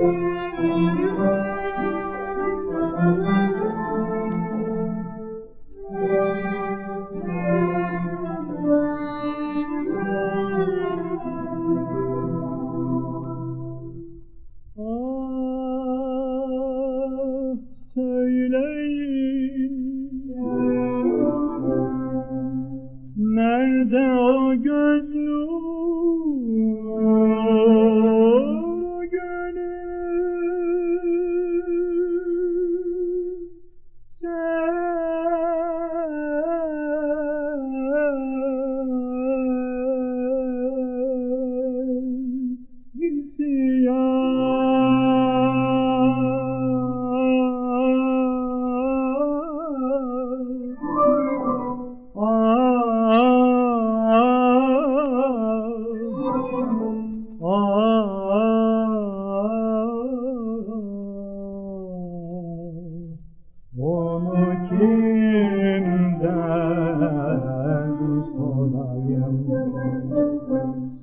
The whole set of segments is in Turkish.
Ah, Nerede o gözlüm?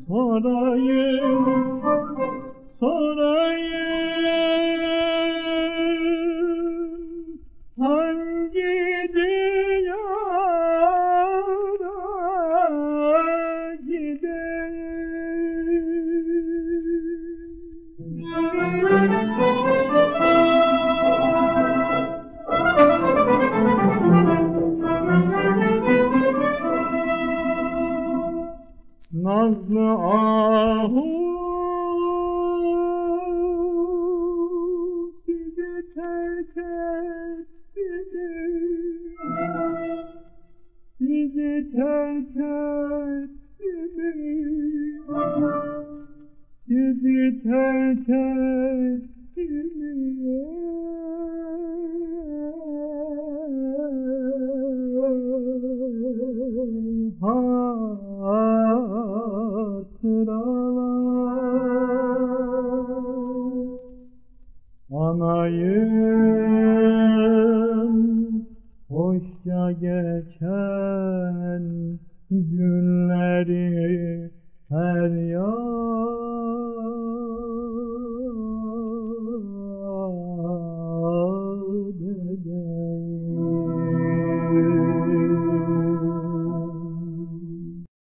Sorayım Sorayım Ahu sizi terk etti mi? Sizi terk etti? Hatıralar Anayım hoşça geçen